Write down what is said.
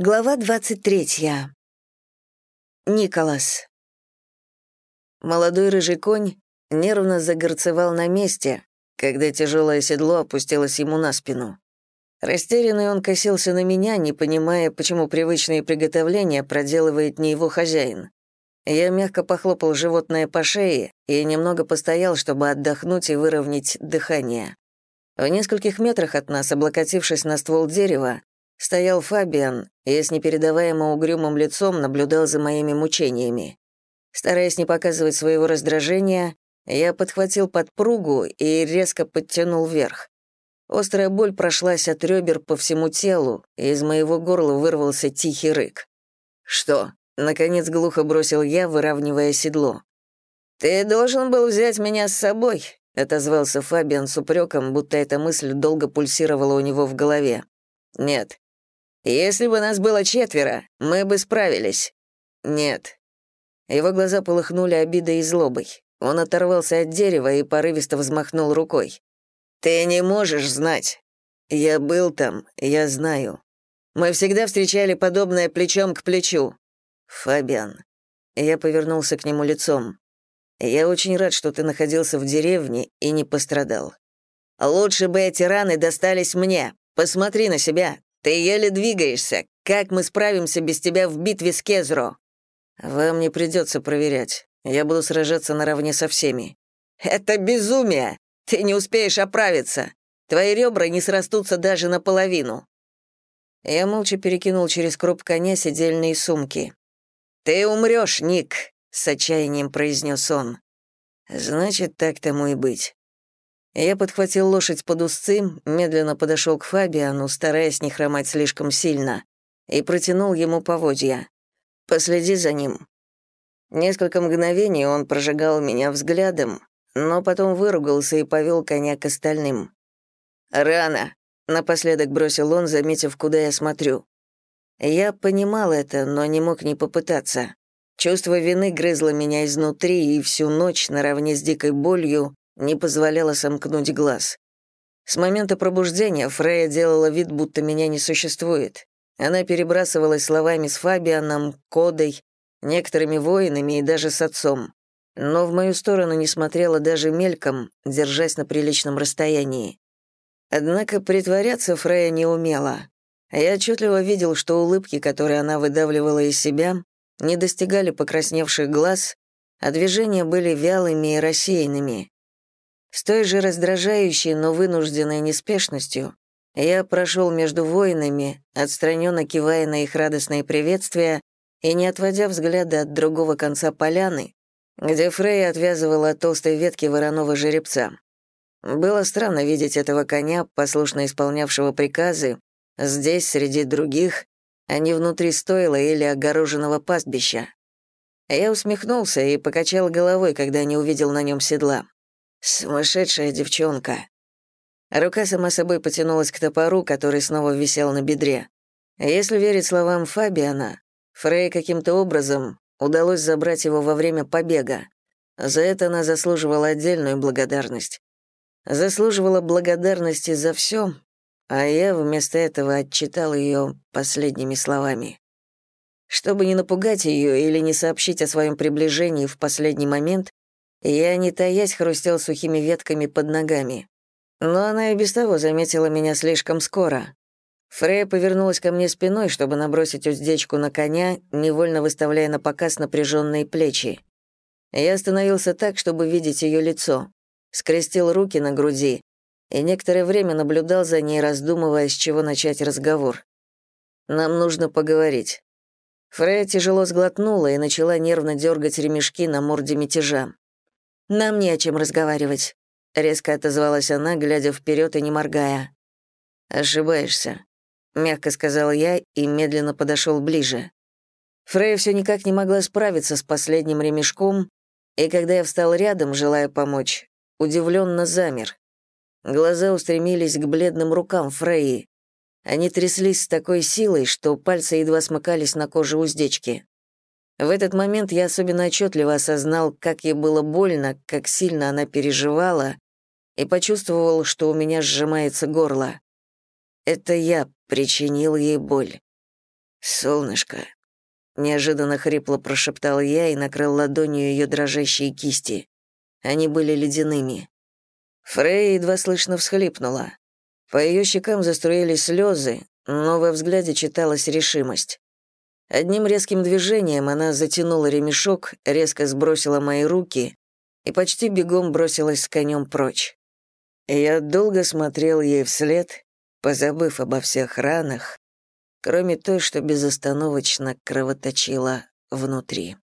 Глава 23. Николас. Молодой рыжий конь нервно загорцевал на месте, когда тяжелое седло опустилось ему на спину. Растерянный он косился на меня, не понимая, почему привычные приготовления проделывает не его хозяин. Я мягко похлопал животное по шее и немного постоял, чтобы отдохнуть и выровнять дыхание. В нескольких метрах от нас, облокотившись на ствол дерева, стоял Фабиан и с непередаваемо угрюмым лицом наблюдал за моими мучениями. Стараясь не показывать своего раздражения, я подхватил подпругу и резко подтянул вверх. Острая боль прошлась от ребер по всему телу, и из моего горла вырвался тихий рык. «Что?» — наконец глухо бросил я, выравнивая седло. «Ты должен был взять меня с собой», — отозвался Фабиан с упреком, будто эта мысль долго пульсировала у него в голове. «Нет, если бы нас было четверо, мы бы справились. Нет. Его глаза полыхнули обидой и злобой. Он оторвался от дерева и порывисто взмахнул рукой. Ты не можешь знать. Я был там, я знаю. Мы всегда встречали подобное плечом к плечу. Фабиан. Я повернулся к нему лицом. Я очень рад, что ты находился в деревне и не пострадал. Лучше бы эти раны достались мне. Посмотри на себя. Ты еле двигаешься. Как мы справимся без тебя в битве с Кезро? Вам не придется проверять. Я буду сражаться наравне со всеми. Это безумие. Ты не успеешь оправиться. Твои ребра не срастутся даже наполовину. Я молча перекинул через круп коня седельные сумки. «Ты умрешь, Ник», — с отчаянием произнес он. «Значит, так тому и быть. Я подхватил лошадь под узцы, медленно подошел к Фабиану, стараясь не хромать слишком сильно, и протянул ему поводья. «Последи за ним». Несколько мгновений он прожигал меня взглядом, но потом выругался и повел коня к остальным. «Рано», — напоследок бросил он, заметив, куда я смотрю. Я понимал это, но не мог не попытаться. Чувство вины грызло меня изнутри, и всю ночь, наравне с дикой болью, не позволяла сомкнуть глаз. С момента пробуждения Фрея делала вид, будто меня не существует. Она перебрасывалась словами с Фабианом, Кодой, некоторыми воинами и даже с отцом. Но в мою сторону не смотрела даже мельком, держась на приличном расстоянии. Однако притворяться Фрея не умела. Я отчетливо видел, что улыбки, которые она выдавливала из себя, не достигали покрасневших глаз, а движения были вялыми и рассеянными. С той же раздражающей, но вынужденной неспешностью я прошел между воинами, отстраненно кивая на их радостные приветствия и не отводя взгляда от другого конца поляны, где Фрей отвязывала от толстой ветки вороного жеребца. Было странно видеть этого коня, послушно исполнявшего приказы, здесь, среди других, а не внутри стойла или огороженного пастбища. Я усмехнулся и покачал головой, когда не увидел на нем седла. Сумасшедшая девчонка. Рука сама собой потянулась к топору, который снова висел на бедре. Если верить словам Фабиана, Фрей каким-то образом удалось забрать его во время побега. За это она заслуживала отдельную благодарность. Заслуживала благодарности за все, а я вместо этого отчитал ее последними словами. Чтобы не напугать ее или не сообщить о своем приближении в последний момент, я, не таясь, хрустел сухими ветками под ногами. Но она и без того заметила меня слишком скоро. Фрея повернулась ко мне спиной, чтобы набросить уздечку на коня, невольно выставляя на показ напряженные плечи. Я остановился так, чтобы видеть ее лицо, скрестил руки на груди и некоторое время наблюдал за ней, раздумывая, с чего начать разговор. «Нам нужно поговорить». Фрея тяжело сглотнула и начала нервно дергать ремешки на морде мятежа. «Нам не о чем разговаривать», — резко отозвалась она, глядя вперед и не моргая. «Ошибаешься», — мягко сказал я и медленно подошел ближе. Фрейя все никак не могла справиться с последним ремешком, и когда я встал рядом, желая помочь, удивленно замер. Глаза устремились к бледным рукам Фрейи. Они тряслись с такой силой, что пальцы едва смыкались на коже уздечки. В этот момент я особенно отчетливо осознал, как ей было больно, как сильно она переживала, и почувствовал, что у меня сжимается горло. Это я причинил ей боль. «Солнышко», — неожиданно хрипло прошептал я и накрыл ладонью ее дрожащие кисти. Они были ледяными. Фрей едва слышно всхлипнула. По ее щекам заструились слезы, но во взгляде читалась решимость. Одним резким движением она затянула ремешок, резко сбросила мои руки и почти бегом бросилась с конем прочь. Я долго смотрел ей вслед, позабыв обо всех ранах, кроме той, что безостановочно кровоточила внутри.